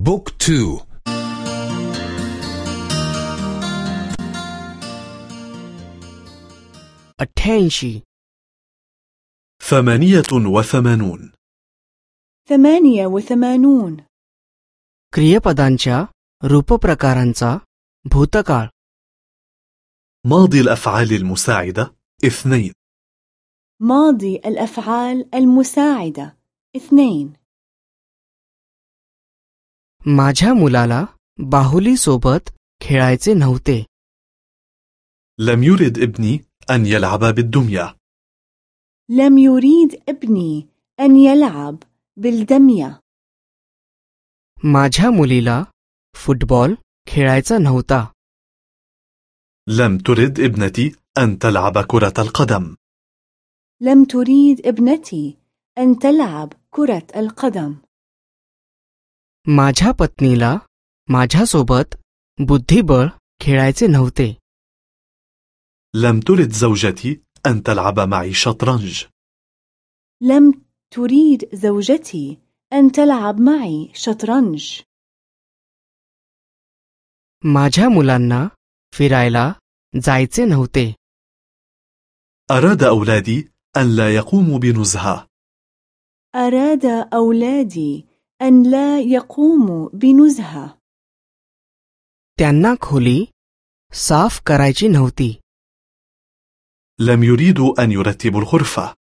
بوك تو अठ्ठ्याऐंशी ثمانية وثمانون ثمانية وثمانون क्रियपदांच्या रूपप्रकारांचा भूतकाळ ماضي الأفعال المساعدة اثنين ماضي الأفعال المساعدة اثنين माझ्या मुलाला बाहुली सोबत खेळायचे नव्हते لم يرد ابني أن يلعب بالدمية لم يريد ابني أن يلعب بالدمية माझ्या मुलीला फुटबॉल खेळायचा नव्हता لم ترد ابنتي أن تلعب كرة القدم لم تريد ابنتي أن تلعب كرة القدم माझ्या पत्नीला माझ्यासोबत बुद्धिबळ खेळायचे नव्हते لم ترد زوجتي أن تلعب معي شطرنج لم تريد زوجتي أن تلعب معي شطرنج माझ्या मुलांना फिरायला जायचे नव्हते أراد أولادي أن لا يقوموا بنزهة أراد أولادي أن لا يقوموا بنزهة त्यांना खोली साफ करायची नव्हती لم يريدوا أن يرتبوا الغرفة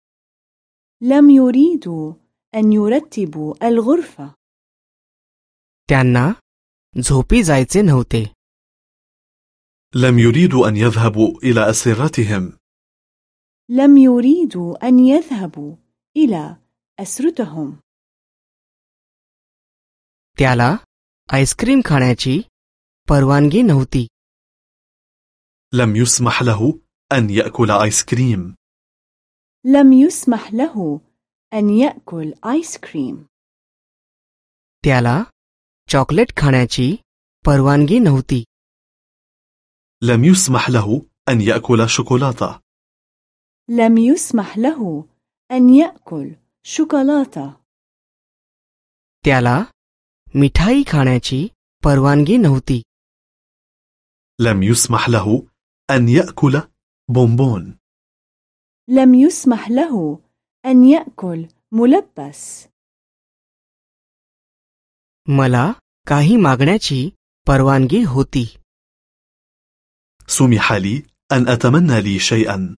لم يريدوا أن يرتبوا الغرفة त्यांना झोपी जायचे नव्हते لم يريدوا أن يذهبوا إلى أسرتهم لم يريدوا أن يذهبوا إلى أسرتهم त्याला आईस्क्रीम खाण्याची परवानगी नव्हती لم يسمح له أن يأكل آيس كريم لم يسمح له أن يأكل آيس كريم त्याला चॉकलेट खाण्याची परवानगी नव्हती لم يسمح له أن يأكل شوكولاتة لم يسمح له أن يأكل شوكولاتة त्याला मिठाई खाण्याची परवानगी नव्हती لم يسمح له أن يأكل بونبون لم يسمح له أن يأكل ملبس मला काही मागण्याची परवानगी होती سمح لي أن أتمنى لي شيئا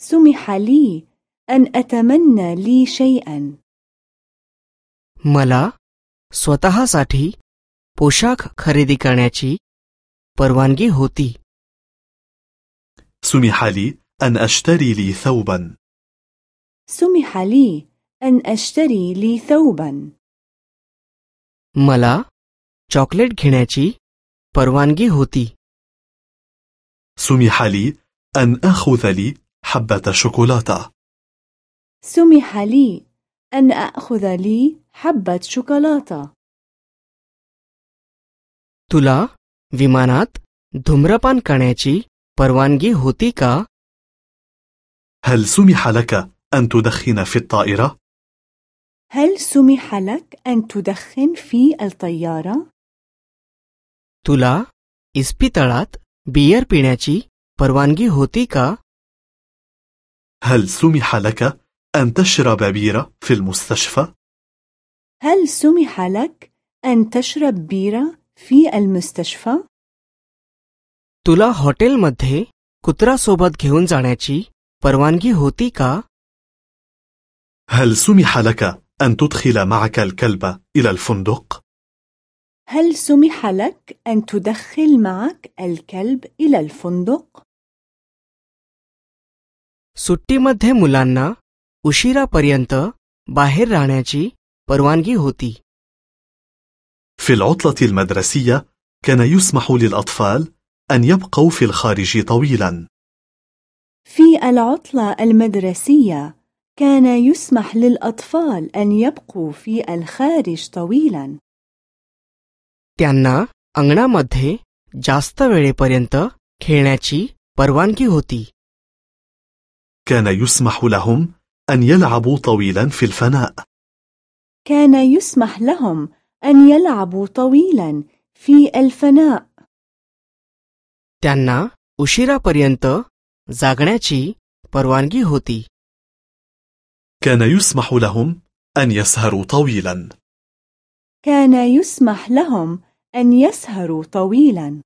سمح لي أن أتمنى لي شيئا मला स्वतःसाठी पोशाख खरेदी करण्याची परवानगी होती سمح لي أن أشتري لي ثوبا سمح لي أن أشتري لي ثوبا मला चॉकलेट घेण्याची परवानगी होती سمح لي أن أخذ لي حبة شوكولاتة سمح لي أن أخذ لي حبة شوكولاتة तुला विमानात धूम्रपान करण्याची परवानगी होती का هل سمح لك أن تدخن في الطائرة؟ هل سمح لك أن تدخن في الطيارة؟ तुला इस्पितळात बियर पिण्याची परवानगी होती का هل سمح لك أن تشرب بيرة في المستشفى؟ هل سمح لك أن تشرب بيرة في المستشفى؟ तुला हॉटेलमध्ये कुत्रासोबत घेऊन जाण्याची परवानगी होती का هل سمح لك أن تدخل معك الكلب إلى الفندق؟ هل سمح لك أن تدخل معك الكلب إلى الفندق؟ सुट्टीमध्ये मुलांना उशिरापर्यंत बाहेर राहण्याची परवानगी होती في العطلة المدرسية كان يسمح للأطفال أن يبقوا في الخارج طويلا في العطلة المدرسية كان يسمح للأطفال أن يبقوا في الخارج طويلا त्यांना अंगणामध्ये जास्त वेळेपर्यंत खेळण्याची परवानगी होती كان يسمح لهم أن يلعبوا طويلا في الفناء كان يسمح لهم أن يلعبوا طويلا في الفناء त्यांना उशिरापर्यंत जागण्याची परवानगी होती كان يسمح لهم أن يسهروا طويلا كان يسمح لهم أن يسهروا طويلا